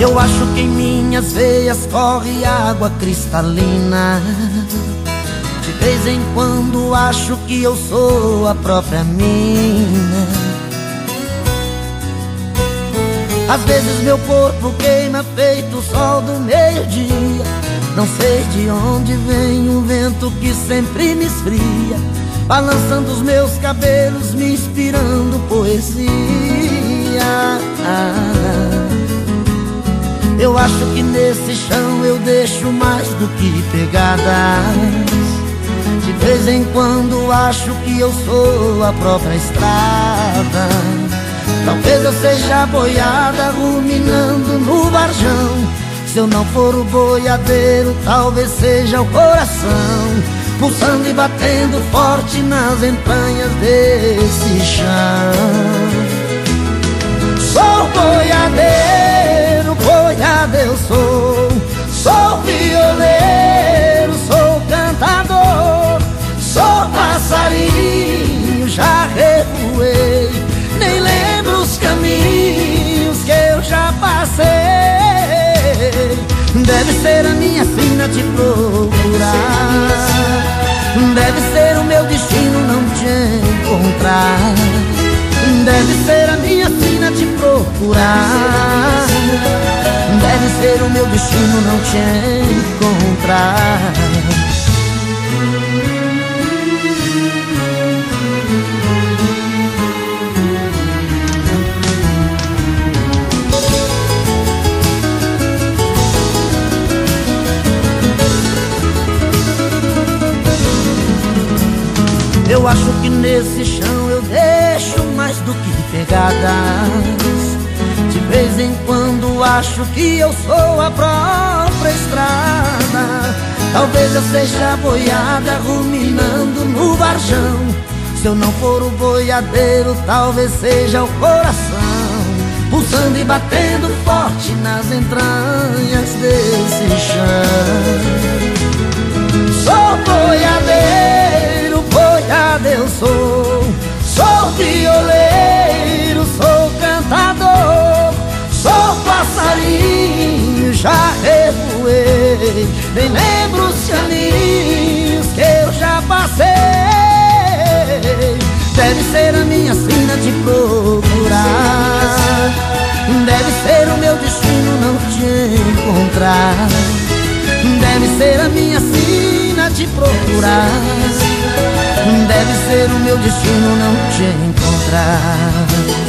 Eu acho que em minhas veias corre água cristalina. De vez em quando acho que eu sou a própria mina. Às vezes meu corpo queima feito o sol do meio-dia. Não sei de onde vem um vento que sempre me esfria. Balançando os meus cabelos, me inspirando poesia Eu acho que nesse chão eu deixo mais do que pegadas. De vez em quando acho que eu sou a própria estrada. Talvez eu seja boiada ruminando no barjão Se eu não for o boiadeiro, talvez seja o coração. Pulsando e batendo forte nas entranhas desse chão. Sou ser a minha sina te procurar. Deve ser o meu destino não te encontrar. Deve ser a minha sina te procurar. Deve ser o meu destino não te encontrar Acho que nesse chão eu deixo mais do que pegadas. De vez em quando acho que eu sou a própria estrada. Talvez eu seja boiada ruminando no varjão. Se eu não for o boiadeiro, talvez seja o coração. Pulsando e batendo forte nas entranhas desse chão já revoei. Nem lembro os caminhos que eu já passei. Deve ser a minha sina te procurar. Deve ser o meu destino não te encontrar. Deve ser a minha sina te procurar. Deve ser o meu destino não te encontrar